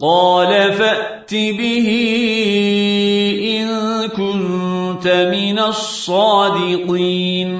قال فأت به إن كنت من الصادقين.